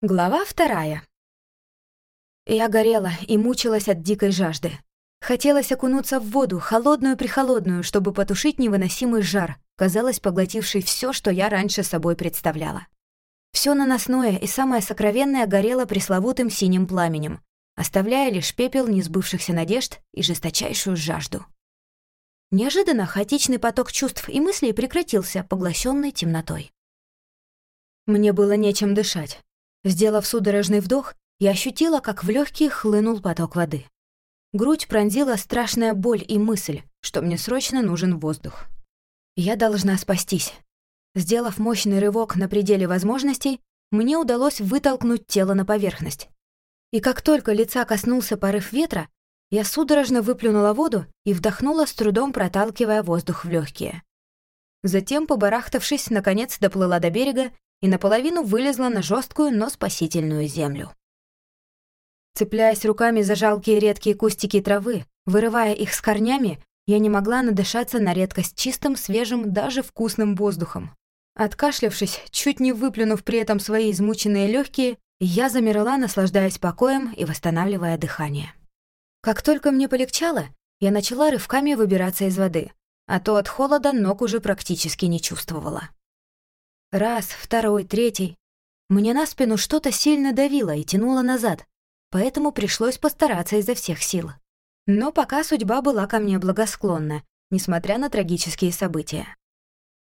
Глава вторая. Я горела и мучилась от дикой жажды. Хотелось окунуться в воду, холодную-прихолодную, чтобы потушить невыносимый жар, казалось, поглотивший все, что я раньше собой представляла. Все наносное и самое сокровенное горело пресловутым синим пламенем, оставляя лишь пепел несбывшихся надежд и жесточайшую жажду. Неожиданно хаотичный поток чувств и мыслей прекратился, поглощенный темнотой. Мне было нечем дышать. Сделав судорожный вдох, я ощутила, как в легкие хлынул поток воды. Грудь пронзила страшная боль и мысль, что мне срочно нужен воздух. Я должна спастись. Сделав мощный рывок на пределе возможностей, мне удалось вытолкнуть тело на поверхность. И как только лица коснулся порыв ветра, я судорожно выплюнула воду и вдохнула с трудом, проталкивая воздух в легкие. Затем, побарахтавшись, наконец доплыла до берега и наполовину вылезла на жесткую, но спасительную землю. Цепляясь руками за жалкие редкие кустики травы, вырывая их с корнями, я не могла надышаться на редкость чистым, свежим, даже вкусным воздухом. Откашлявшись, чуть не выплюнув при этом свои измученные легкие, я замерла, наслаждаясь покоем и восстанавливая дыхание. Как только мне полегчало, я начала рывками выбираться из воды, а то от холода ног уже практически не чувствовала. Раз, второй, третий. Мне на спину что-то сильно давило и тянуло назад, поэтому пришлось постараться изо всех сил. Но пока судьба была ко мне благосклонна, несмотря на трагические события.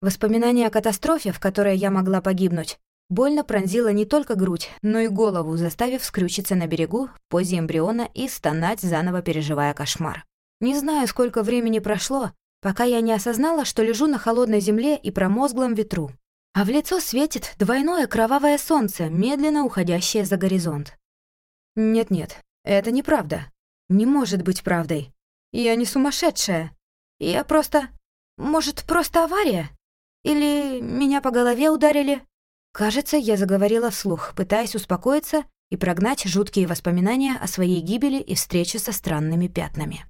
Воспоминания о катастрофе, в которой я могла погибнуть, больно пронзило не только грудь, но и голову, заставив скрючиться на берегу в позе эмбриона и стонать, заново переживая кошмар. Не знаю, сколько времени прошло, пока я не осознала, что лежу на холодной земле и промозглом ветру, а в лицо светит двойное кровавое солнце, медленно уходящее за горизонт. Нет-нет, это неправда. Не может быть правдой. Я не сумасшедшая. Я просто... Может, просто авария? Или меня по голове ударили? Кажется, я заговорила вслух, пытаясь успокоиться и прогнать жуткие воспоминания о своей гибели и встрече со странными пятнами.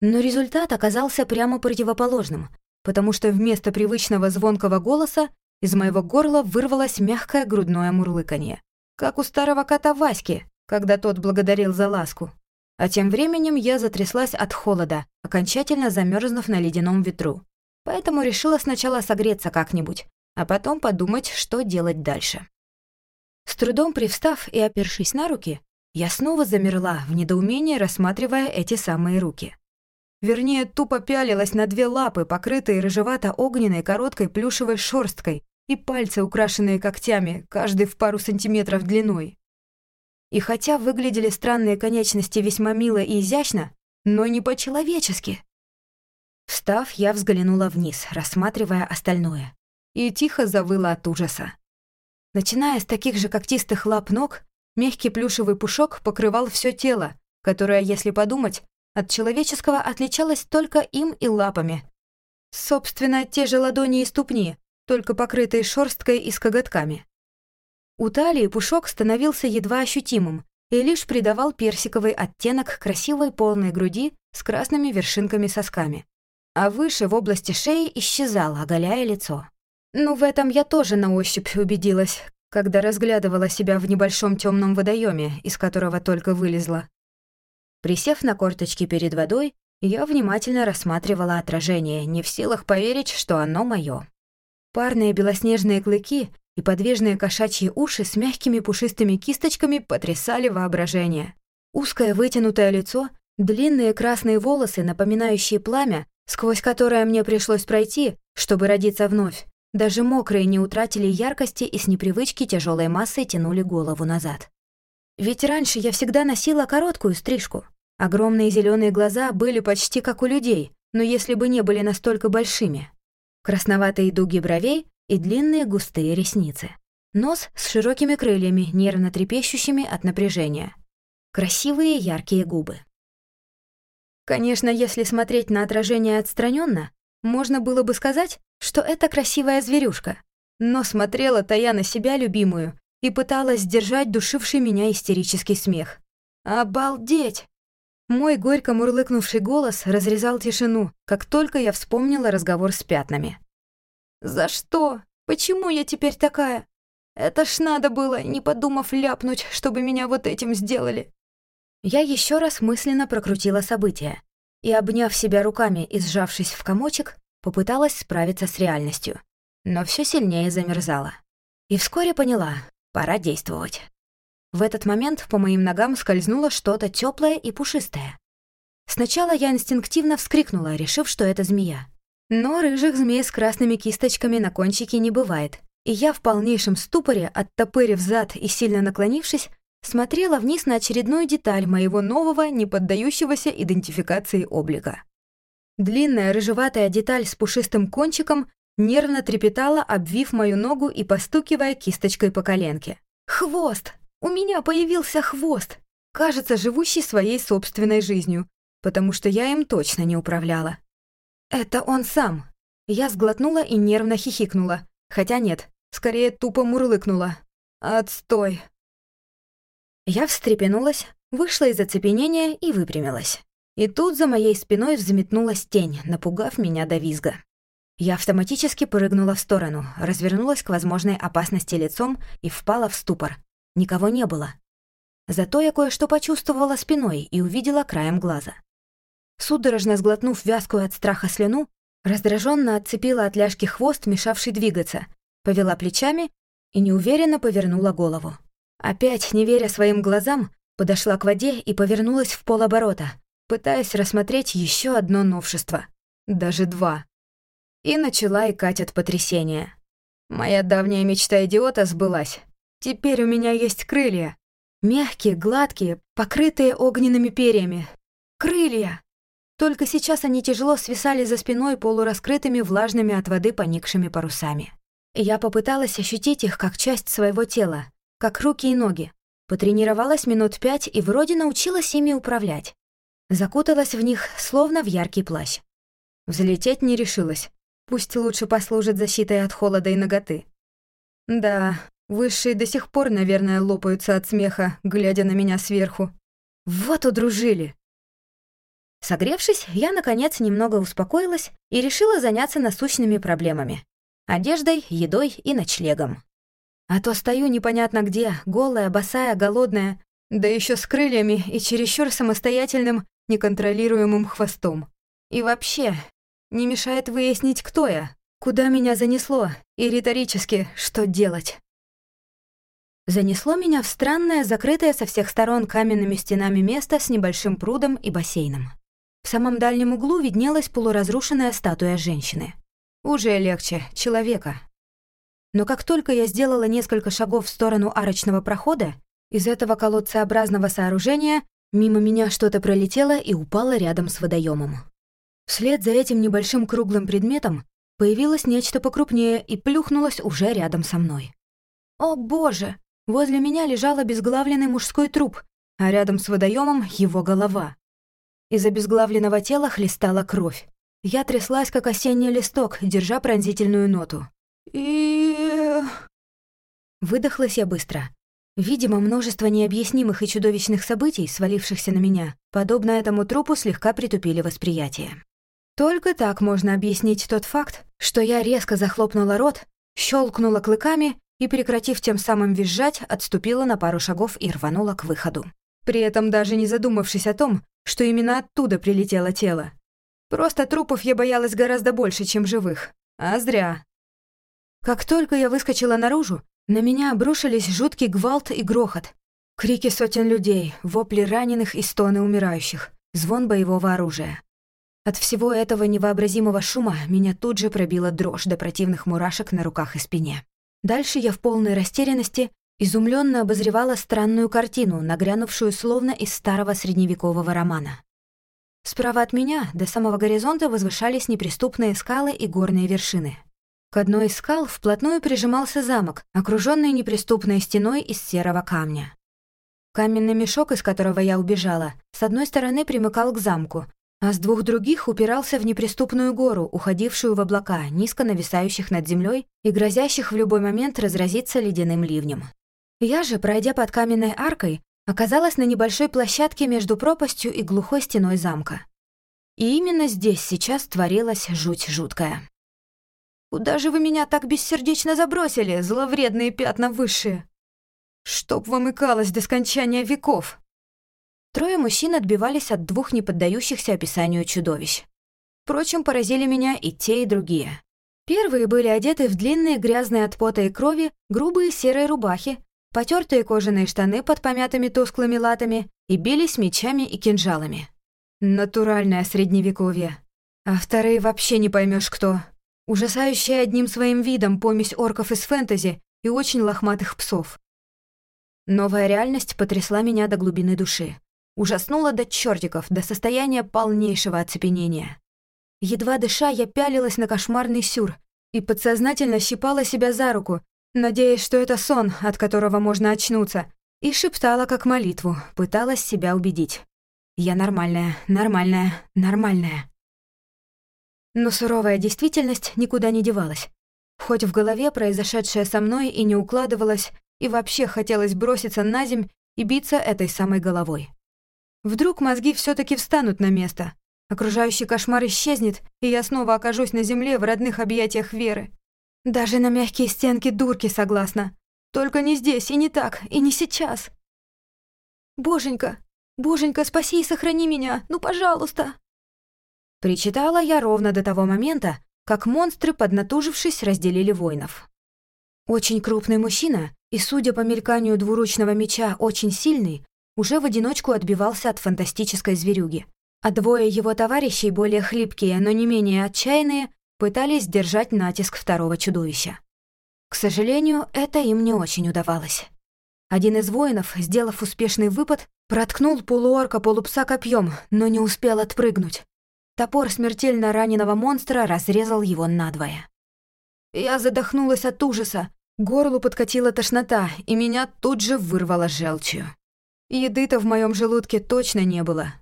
Но результат оказался прямо противоположным потому что вместо привычного звонкого голоса из моего горла вырвалось мягкое грудное мурлыканье, как у старого кота Васьки, когда тот благодарил за ласку. А тем временем я затряслась от холода, окончательно замерзнув на ледяном ветру. Поэтому решила сначала согреться как-нибудь, а потом подумать, что делать дальше. С трудом привстав и опершись на руки, я снова замерла в недоумении, рассматривая эти самые руки. Вернее, тупо пялилась на две лапы, покрытые рыжевато-огненной короткой плюшевой шерсткой, и пальцы, украшенные когтями, каждый в пару сантиметров длиной. И хотя выглядели странные конечности весьма мило и изящно, но не по-человечески. Встав, я взглянула вниз, рассматривая остальное, и тихо завыла от ужаса. Начиная с таких же когтистых лап ног, мягкий плюшевый пушок покрывал все тело, которое, если подумать, от человеческого отличалась только им и лапами. Собственно, те же ладони и ступни, только покрытые шерсткой и с коготками. У талии пушок становился едва ощутимым и лишь придавал персиковый оттенок красивой полной груди с красными вершинками-сосками. А выше в области шеи исчезал, оголяя лицо. Ну, в этом я тоже на ощупь убедилась, когда разглядывала себя в небольшом темном водоеме, из которого только вылезла. Присев на корточки перед водой, я внимательно рассматривала отражение, не в силах поверить, что оно моё. Парные белоснежные клыки и подвижные кошачьи уши с мягкими пушистыми кисточками потрясали воображение. Узкое вытянутое лицо, длинные красные волосы, напоминающие пламя, сквозь которое мне пришлось пройти, чтобы родиться вновь. Даже мокрые не утратили яркости и с непривычки тяжелой массой тянули голову назад. Ведь раньше я всегда носила короткую стрижку. Огромные зеленые глаза были почти как у людей, но если бы не были настолько большими. Красноватые дуги бровей и длинные густые ресницы. Нос с широкими крыльями, нервно трепещущими от напряжения. Красивые яркие губы. Конечно, если смотреть на отражение отстраненно, можно было бы сказать, что это красивая зверюшка. Но смотрела-то я на себя любимую и пыталась сдержать душивший меня истерический смех. «Обалдеть!» Мой горько мурлыкнувший голос разрезал тишину, как только я вспомнила разговор с пятнами. «За что? Почему я теперь такая? Это ж надо было, не подумав ляпнуть, чтобы меня вот этим сделали. Я еще раз мысленно прокрутила события и, обняв себя руками и сжавшись в комочек, попыталась справиться с реальностью. Но все сильнее замерзала. И вскоре поняла, пора действовать. В этот момент по моим ногам скользнуло что-то теплое и пушистое. Сначала я инстинктивно вскрикнула, решив, что это змея. Но рыжих змей с красными кисточками на кончике не бывает, и я в полнейшем ступоре, оттопырив зад и сильно наклонившись, смотрела вниз на очередную деталь моего нового, не поддающегося идентификации облика. Длинная рыжеватая деталь с пушистым кончиком нервно трепетала, обвив мою ногу и постукивая кисточкой по коленке. «Хвост! У меня появился хвост! Кажется, живущий своей собственной жизнью, потому что я им точно не управляла. «Это он сам!» Я сглотнула и нервно хихикнула. Хотя нет, скорее тупо мурлыкнула. «Отстой!» Я встрепенулась, вышла из оцепенения и выпрямилась. И тут за моей спиной взметнулась тень, напугав меня до визга. Я автоматически прыгнула в сторону, развернулась к возможной опасности лицом и впала в ступор. Никого не было. Зато я кое-что почувствовала спиной и увидела краем глаза. Судорожно сглотнув вязкую от страха слюну, раздраженно отцепила от ляжки хвост, мешавший двигаться, повела плечами и неуверенно повернула голову. Опять, не веря своим глазам, подошла к воде и повернулась в полоборота, пытаясь рассмотреть еще одно новшество. Даже два. И начала икать от потрясения. Моя давняя мечта идиота сбылась. Теперь у меня есть крылья. Мягкие, гладкие, покрытые огненными перьями. Крылья! Только сейчас они тяжело свисали за спиной полураскрытыми влажными от воды поникшими парусами. Я попыталась ощутить их как часть своего тела, как руки и ноги. Потренировалась минут пять и вроде научилась ими управлять. Закуталась в них, словно в яркий плащ. Взлететь не решилась. Пусть лучше послужит защитой от холода и ноготы. Да, высшие до сих пор, наверное, лопаются от смеха, глядя на меня сверху. Вот удружили. Согревшись, я, наконец, немного успокоилась и решила заняться насущными проблемами — одеждой, едой и ночлегом. А то стою непонятно где, голая, босая, голодная, да еще с крыльями и чересчур самостоятельным, неконтролируемым хвостом. И вообще, не мешает выяснить, кто я, куда меня занесло и риторически, что делать. Занесло меня в странное, закрытое со всех сторон каменными стенами место с небольшим прудом и бассейном. В самом дальнем углу виднелась полуразрушенная статуя женщины. Уже легче, человека. Но как только я сделала несколько шагов в сторону арочного прохода, из этого колодцеобразного сооружения мимо меня что-то пролетело и упало рядом с водоемом. Вслед за этим небольшим круглым предметом появилось нечто покрупнее и плюхнулось уже рядом со мной. О боже! Возле меня лежал обезглавленный мужской труп, а рядом с водоемом его голова. Из обезглавленного тела хлестала кровь. Я тряслась, как осенний листок, держа пронзительную ноту. И... Выдохлась я быстро. Видимо, множество необъяснимых и чудовищных событий, свалившихся на меня, подобно этому трупу, слегка притупили восприятие. Только так можно объяснить тот факт, что я резко захлопнула рот, щелкнула клыками и, прекратив тем самым визжать, отступила на пару шагов и рванула к выходу. При этом даже не задумавшись о том, что именно оттуда прилетело тело. Просто трупов я боялась гораздо больше, чем живых. А зря. Как только я выскочила наружу, на меня обрушились жуткий гвалт и грохот. Крики сотен людей, вопли раненых и стоны умирающих, звон боевого оружия. От всего этого невообразимого шума меня тут же пробила дрожь до противных мурашек на руках и спине. Дальше я в полной растерянности изумленно обозревала странную картину, нагрянувшую словно из старого средневекового романа. Справа от меня до самого горизонта возвышались неприступные скалы и горные вершины. К одной из скал вплотную прижимался замок, окруженный неприступной стеной из серого камня. Каменный мешок, из которого я убежала, с одной стороны примыкал к замку, а с двух других упирался в неприступную гору, уходившую в облака, низко нависающих над землей и грозящих в любой момент разразиться ледяным ливнем. Я же, пройдя под каменной аркой, оказалась на небольшой площадке между пропастью и глухой стеной замка. И именно здесь сейчас творилась жуть жуткая. Куда же вы меня так бессердечно забросили, зловредные пятна высшие? Чтоб вам икалось до скончания веков!» Трое мужчин отбивались от двух неподдающихся описанию чудовищ. Впрочем, поразили меня и те, и другие. Первые были одеты в длинные грязные от пота и крови грубые серые рубахи, потертые кожаные штаны под помятыми тусклыми латами и бились мечами и кинжалами. Натуральное средневековье. А вторые вообще не поймешь кто. Ужасающие одним своим видом помесь орков из фэнтези и очень лохматых псов. Новая реальность потрясла меня до глубины души. Ужаснула до чертиков, до состояния полнейшего оцепенения. Едва дыша, я пялилась на кошмарный сюр и подсознательно щипала себя за руку, надеясь, что это сон, от которого можно очнуться, и шептала как молитву, пыталась себя убедить. Я нормальная, нормальная, нормальная. Но суровая действительность никуда не девалась. Хоть в голове произошедшее со мной и не укладывалось, и вообще хотелось броситься на земь и биться этой самой головой. Вдруг мозги все таки встанут на место, окружающий кошмар исчезнет, и я снова окажусь на земле в родных объятиях Веры. Даже на мягкие стенки дурки согласна. Только не здесь, и не так, и не сейчас. «Боженька, боженька, спаси и сохрани меня, ну, пожалуйста!» Причитала я ровно до того момента, как монстры, поднатужившись, разделили воинов. Очень крупный мужчина, и, судя по мельканию двуручного меча, очень сильный, уже в одиночку отбивался от фантастической зверюги. А двое его товарищей, более хлипкие, но не менее отчаянные, пытались сдержать натиск второго чудовища. К сожалению, это им не очень удавалось. Один из воинов, сделав успешный выпад, проткнул полуорка полупса копьем, но не успел отпрыгнуть. Топор смертельно раненого монстра разрезал его надвое. Я задохнулась от ужаса, горлу подкатила тошнота, и меня тут же вырвало желчью. Еды-то в моем желудке точно не было.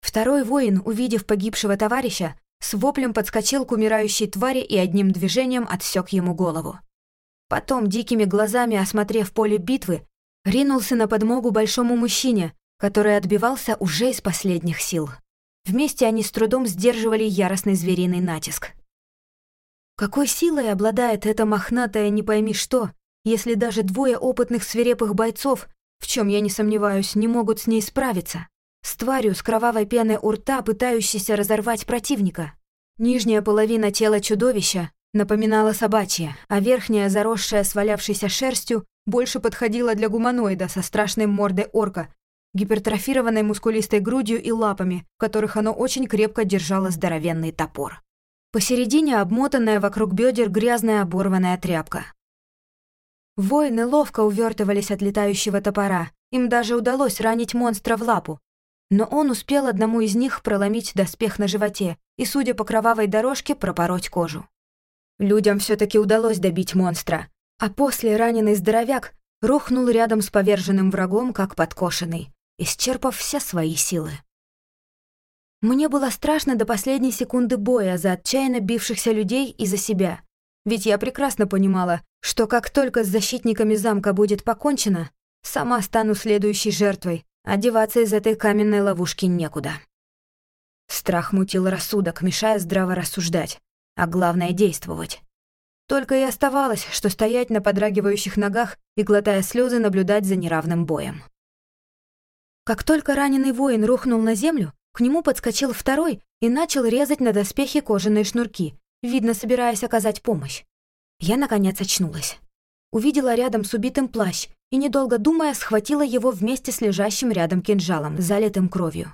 Второй воин, увидев погибшего товарища, с воплем подскочил к умирающей твари и одним движением отсек ему голову. Потом, дикими глазами осмотрев поле битвы, ринулся на подмогу большому мужчине, который отбивался уже из последних сил. Вместе они с трудом сдерживали яростный звериный натиск. Какой силой обладает эта мохнатая не пойми что, если даже двое опытных свирепых бойцов в чем я не сомневаюсь, не могут с ней справиться. С тварью с кровавой пеной у рта, пытающейся разорвать противника. Нижняя половина тела чудовища напоминала собачья, а верхняя, заросшая свалявшейся шерстью, больше подходила для гуманоида со страшной мордой орка, гипертрофированной мускулистой грудью и лапами, в которых оно очень крепко держало здоровенный топор. Посередине обмотанная вокруг бедер грязная оборванная тряпка. Воины ловко увертывались от летающего топора. Им даже удалось ранить монстра в лапу. Но он успел одному из них проломить доспех на животе и, судя по кровавой дорожке, пропороть кожу. Людям все таки удалось добить монстра, а после раненый здоровяк рухнул рядом с поверженным врагом, как подкошенный, исчерпав все свои силы. Мне было страшно до последней секунды боя за отчаянно бившихся людей и за себя. Ведь я прекрасно понимала, что как только с защитниками замка будет покончено, сама стану следующей жертвой, одеваться из этой каменной ловушки некуда. Страх мутил рассудок, мешая здраво рассуждать, а главное — действовать. Только и оставалось, что стоять на подрагивающих ногах и, глотая слезы, наблюдать за неравным боем. Как только раненый воин рухнул на землю, к нему подскочил второй и начал резать на доспехи кожаные шнурки, видно, собираясь оказать помощь. Я, наконец, очнулась. Увидела рядом с убитым плащ и, недолго думая, схватила его вместе с лежащим рядом кинжалом, залитым кровью.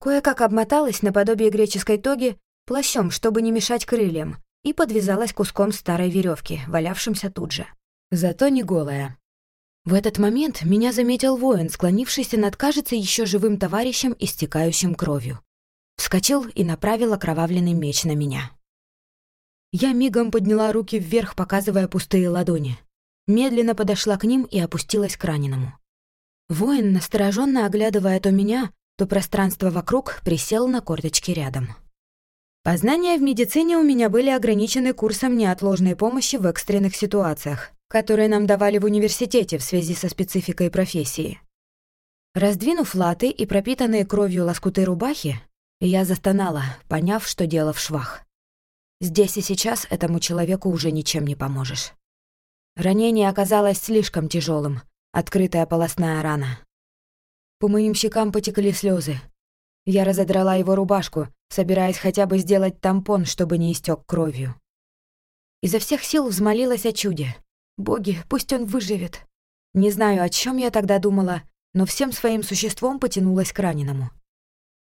Кое-как обмоталась наподобие греческой тоги плащом, чтобы не мешать крыльям, и подвязалась куском старой веревки, валявшимся тут же. Зато не голая. В этот момент меня заметил воин, склонившийся над, кажется, еще живым товарищем, истекающим кровью. Вскочил и направил окровавленный меч на меня. Я мигом подняла руки вверх, показывая пустые ладони. Медленно подошла к ним и опустилась к раненому. Воин, настороженно оглядывая то меня, то пространство вокруг, присел на корточки рядом. Познания в медицине у меня были ограничены курсом неотложной помощи в экстренных ситуациях, которые нам давали в университете в связи со спецификой профессии. Раздвинув латы и пропитанные кровью лоскуты рубахи, я застонала, поняв, что дело в швах. Здесь и сейчас этому человеку уже ничем не поможешь. Ранение оказалось слишком тяжелым, открытая полостная рана. По моим щекам потекли слезы. Я разодрала его рубашку, собираясь хотя бы сделать тампон, чтобы не истек кровью. Изо всех сил взмолилась о чуде. «Боги, пусть он выживет». Не знаю, о чем я тогда думала, но всем своим существом потянулась к раненому.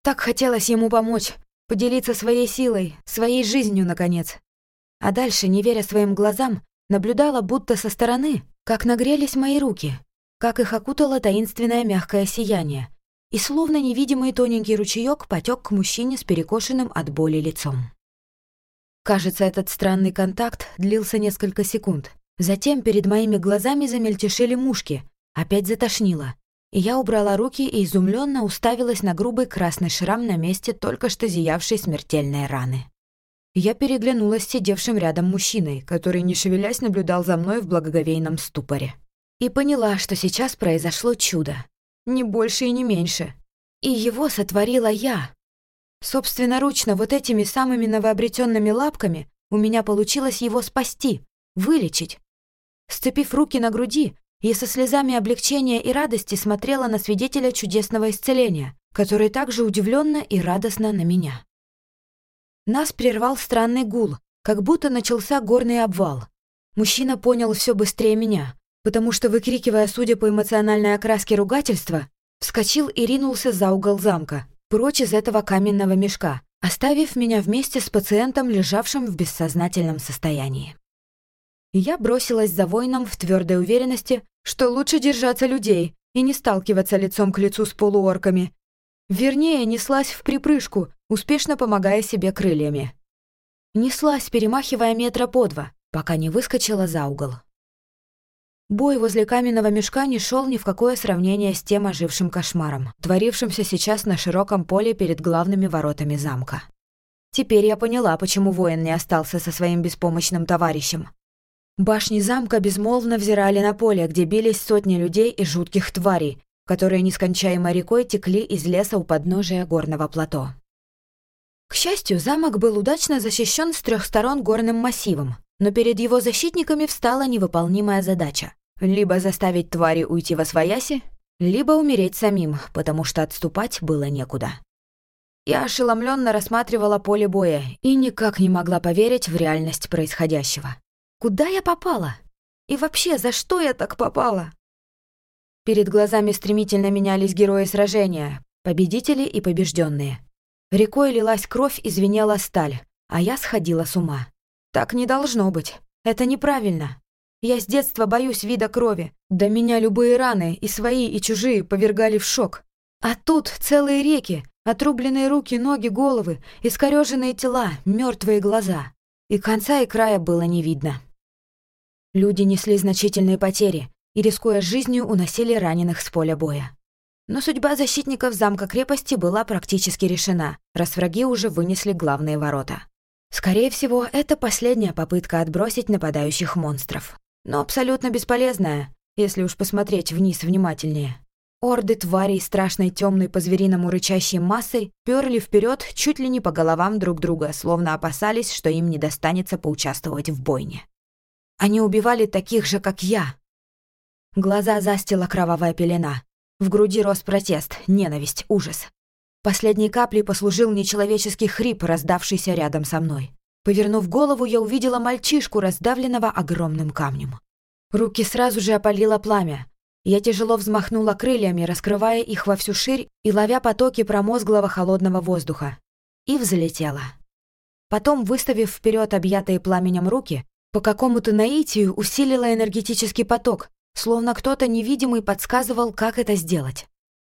Так хотелось ему помочь, поделиться своей силой, своей жизнью, наконец. А дальше, не веря своим глазам, наблюдала будто со стороны, как нагрелись мои руки, как их окутало таинственное мягкое сияние, и словно невидимый тоненький ручеёк потек к мужчине с перекошенным от боли лицом. Кажется, этот странный контакт длился несколько секунд. Затем перед моими глазами замельтешили мушки, опять затошнило, я убрала руки и изумленно уставилась на грубый красный шрам на месте только что зиявшей смертельной раны. Я переглянулась с сидевшим рядом мужчиной, который, не шевелясь, наблюдал за мной в благоговейном ступоре. И поняла, что сейчас произошло чудо. Не больше и не меньше. И его сотворила я. Собственноручно вот этими самыми новообретенными лапками у меня получилось его спасти, вылечить. Сцепив руки на груди, я со слезами облегчения и радости смотрела на свидетеля чудесного исцеления, который также удивленно и радостно на меня. Нас прервал странный гул, как будто начался горный обвал. Мужчина понял все быстрее меня, потому что, выкрикивая, судя по эмоциональной окраске ругательства, вскочил и ринулся за угол замка, прочь из этого каменного мешка, оставив меня вместе с пациентом, лежавшим в бессознательном состоянии. Я бросилась за воином в твердой уверенности, что лучше держаться людей и не сталкиваться лицом к лицу с полуорками. Вернее, неслась в припрыжку, успешно помогая себе крыльями. Неслась, перемахивая метра по два, пока не выскочила за угол. Бой возле каменного мешка не шел ни в какое сравнение с тем ожившим кошмаром, творившимся сейчас на широком поле перед главными воротами замка. Теперь я поняла, почему воин не остался со своим беспомощным товарищем. Башни замка безмолвно взирали на поле, где бились сотни людей и жутких тварей, которые нескончаемой рекой текли из леса у подножия горного плато. К счастью, замок был удачно защищен с трех сторон горным массивом, но перед его защитниками встала невыполнимая задача — либо заставить твари уйти во свояси, либо умереть самим, потому что отступать было некуда. Я ошеломленно рассматривала поле боя и никак не могла поверить в реальность происходящего. Куда я попала? И вообще, за что я так попала? Перед глазами стремительно менялись герои сражения, победители и побежденные. Рекой лилась кровь и звенела сталь, а я сходила с ума. Так не должно быть. Это неправильно. Я с детства боюсь вида крови. Да меня любые раны, и свои, и чужие, повергали в шок. А тут целые реки, отрубленные руки, ноги, головы, искорёженные тела, мертвые глаза. И конца и края было не видно. Люди несли значительные потери и, рискуя жизнью, уносили раненых с поля боя. Но судьба защитников замка-крепости была практически решена, раз враги уже вынесли главные ворота. Скорее всего, это последняя попытка отбросить нападающих монстров. Но абсолютно бесполезная, если уж посмотреть вниз внимательнее. Орды тварей страшной темной по-звериному рычащей массой перли вперед чуть ли не по головам друг друга, словно опасались, что им не достанется поучаствовать в бойне. Они убивали таких же, как я. Глаза застила кровавая пелена. В груди рос протест, ненависть, ужас. Последней каплей послужил нечеловеческий хрип, раздавшийся рядом со мной. Повернув голову, я увидела мальчишку, раздавленного огромным камнем. Руки сразу же опалило пламя. Я тяжело взмахнула крыльями, раскрывая их во всю ширь и ловя потоки промозглого холодного воздуха. И взлетела. Потом, выставив вперед объятые пламенем руки, по какому-то наитию усилила энергетический поток, словно кто-то невидимый подсказывал, как это сделать.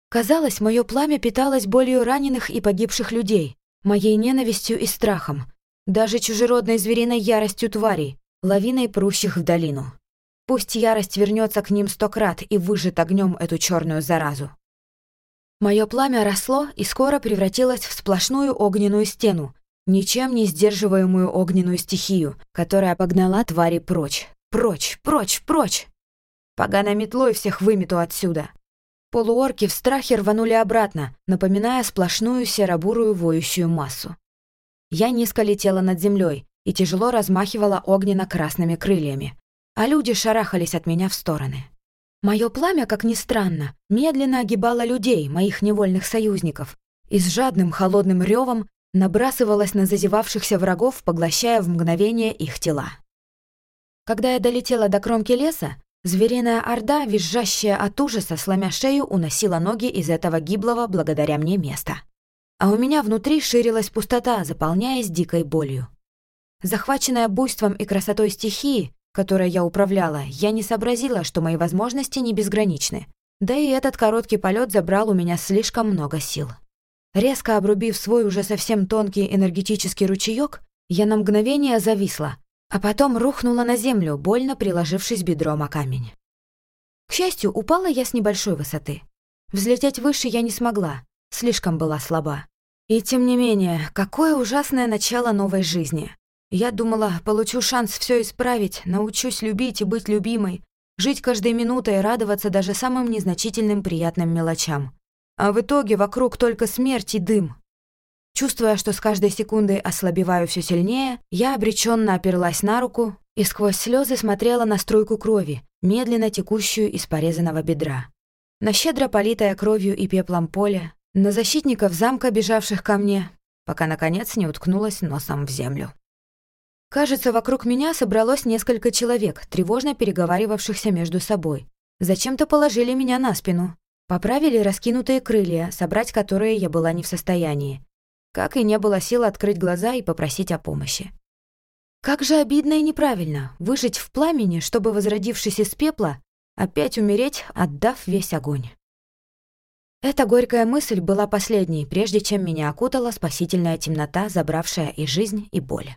Казалось, мое пламя питалось болью раненых и погибших людей, моей ненавистью и страхом, даже чужеродной звериной яростью тварей, лавиной прущих в долину. Пусть ярость вернется к ним сто крат и выжжет огнем эту черную заразу. Мое пламя росло и скоро превратилось в сплошную огненную стену, ничем не сдерживаемую огненную стихию, которая погнала твари прочь. Прочь, прочь, прочь! Поганой метлой всех вымету отсюда. Полуорки в страхе рванули обратно, напоминая сплошную серобурую воющую массу. Я низко летела над землей, и тяжело размахивала огненно-красными крыльями, а люди шарахались от меня в стороны. Мое пламя, как ни странно, медленно огибало людей, моих невольных союзников, и с жадным холодным ревом набрасывалось на зазевавшихся врагов, поглощая в мгновение их тела. Когда я долетела до кромки леса, звериная орда, визжащая от ужаса, сломя шею, уносила ноги из этого гиблого благодаря мне места. А у меня внутри ширилась пустота, заполняясь дикой болью. Захваченная буйством и красотой стихии, которой я управляла, я не сообразила, что мои возможности не безграничны. Да и этот короткий полет забрал у меня слишком много сил. Резко обрубив свой уже совсем тонкий энергетический ручеёк, я на мгновение зависла, а потом рухнула на землю, больно приложившись бедром о камень. К счастью, упала я с небольшой высоты. Взлететь выше я не смогла, слишком была слаба. И тем не менее, какое ужасное начало новой жизни. Я думала, получу шанс все исправить, научусь любить и быть любимой, жить каждой минутой и радоваться даже самым незначительным приятным мелочам. А в итоге вокруг только смерть и дым. Чувствуя, что с каждой секундой ослабеваю все сильнее, я обреченно оперлась на руку и сквозь слезы смотрела на струйку крови, медленно текущую из порезанного бедра. На щедро политое кровью и пеплом поле, на защитников замка, бежавших ко мне, пока, наконец, не уткнулась носом в землю. Кажется, вокруг меня собралось несколько человек, тревожно переговаривавшихся между собой. Зачем-то положили меня на спину. Поправили раскинутые крылья, собрать которые я была не в состоянии как и не было сил открыть глаза и попросить о помощи. Как же обидно и неправильно выжить в пламени, чтобы, возродившись из пепла, опять умереть, отдав весь огонь. Эта горькая мысль была последней, прежде чем меня окутала спасительная темнота, забравшая и жизнь, и боль.